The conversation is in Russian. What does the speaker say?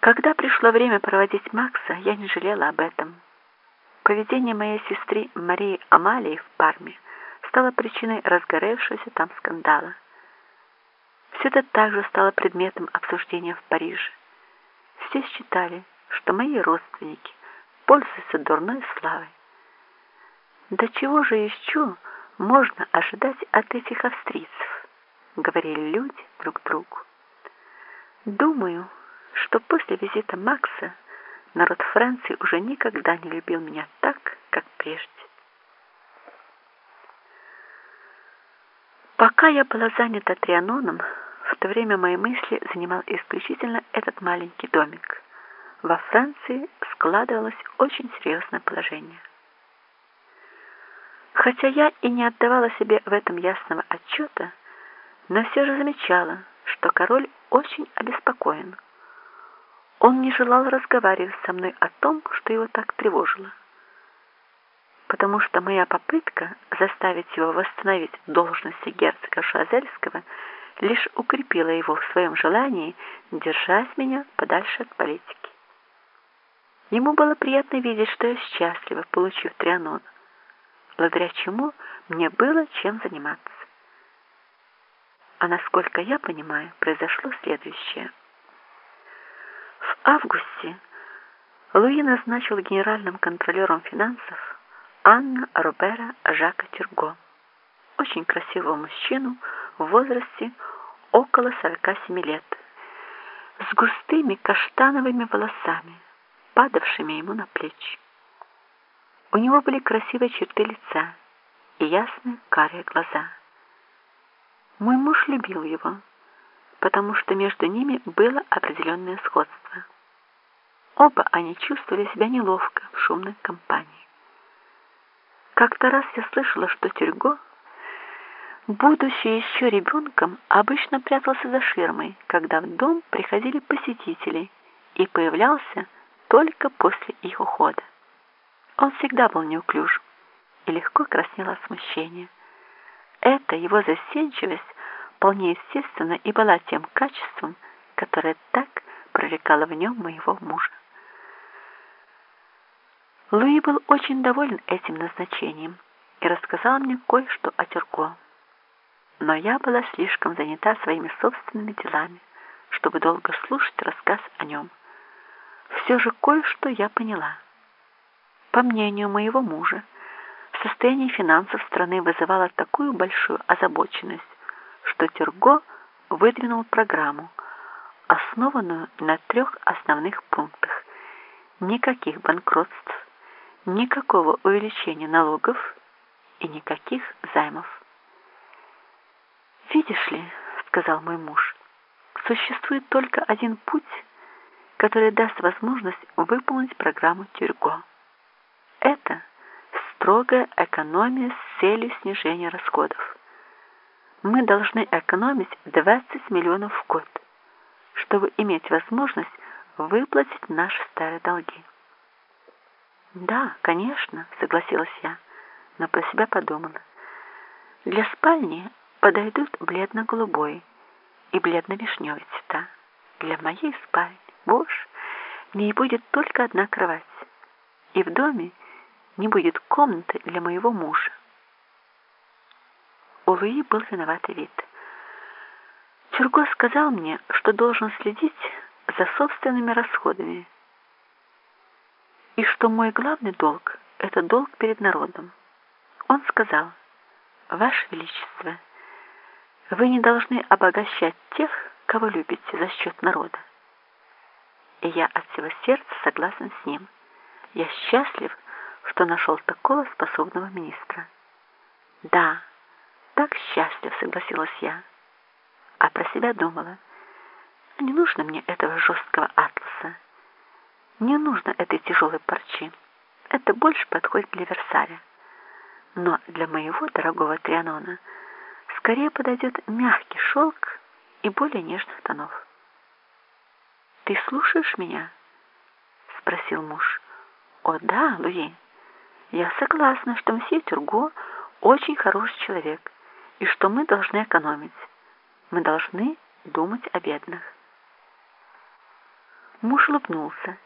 Когда пришло время проводить Макса, я не жалела об этом. Поведение моей сестры Марии Амалии в Парме стало причиной разгоревшегося там скандала. Все это также стало предметом обсуждения в Париже. Все считали, что мои родственники пользуются дурной славой. «Да чего же еще можно ожидать от этих австрийцев?» — говорили люди друг другу. Думаю, что после визита Макса народ Франции уже никогда не любил меня так, как прежде. Пока я была занята Трианоном, в то время мои мысли занимал исключительно этот маленький домик. Во Франции складывалось очень серьезное положение. Хотя я и не отдавала себе в этом ясного отчета, но все же замечала, что король очень обеспокоен. Он не желал разговаривать со мной о том, что его так тревожило. Потому что моя попытка заставить его восстановить должности герцога Шазельского лишь укрепила его в своем желании держать меня подальше от политики. Ему было приятно видеть, что я счастлива, получив Трианон, благодаря чему мне было чем заниматься. А насколько я понимаю, произошло следующее – августе Луи назначил генеральным контролером финансов Анна Робера Жака Тюрго, очень красивого мужчину в возрасте около 47 лет, с густыми каштановыми волосами, падавшими ему на плечи. У него были красивые черты лица и ясные карие глаза. Мой муж любил его, потому что между ними было определенное сходство. Оба они чувствовали себя неловко в шумной компании. Как-то раз я слышала, что Тюрьго, будучи еще ребенком, обычно прятался за ширмой, когда в дом приходили посетители, и появлялся только после их ухода. Он всегда был неуклюж и легко краснел от смущения. Эта его застенчивость вполне естественно и была тем качеством, которое так привлекало в нем моего мужа. Луи был очень доволен этим назначением и рассказал мне кое-что о Тюрго. Но я была слишком занята своими собственными делами, чтобы долго слушать рассказ о нем. Все же кое-что я поняла. По мнению моего мужа, состояние финансов страны вызывало такую большую озабоченность, что Тюрго выдвинул программу, основанную на трех основных пунктах. Никаких банкротств, никакого увеличения налогов и никаких займов. «Видишь ли, — сказал мой муж, — существует только один путь, который даст возможность выполнить программу Тюрго. Это строгая экономия с целью снижения расходов. Мы должны экономить 20 миллионов в год, чтобы иметь возможность выплатить наши старые долги. «Да, конечно», — согласилась я, но про себя подумала. «Для спальни подойдут бледно-голубой и бледно-вишневый цвета. Для моей спальни, боже, в ней будет только одна кровать, и в доме не будет комнаты для моего мужа». У Луи был виноватый вид. Тюрго сказал мне, что должен следить за собственными расходами, и что мой главный долг — это долг перед народом. Он сказал, «Ваше Величество, вы не должны обогащать тех, кого любите за счет народа». И я от всего сердца согласен с ним. Я счастлив, что нашел такого способного министра. Да, так счастлив, согласилась я. А про себя думала, не нужно мне этого жесткого атласа. Не нужно этой тяжелой парчи. Это больше подходит для Версаля. Но для моего дорогого Трианона скорее подойдет мягкий шелк и более нежных тонов. «Ты слушаешь меня?» — спросил муж. «О да, Луи, я согласна, что мсье Тюрго очень хороший человек, и что мы должны экономить. Мы должны думать о бедных». Муж улыбнулся